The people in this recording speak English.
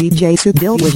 DJ Sudil with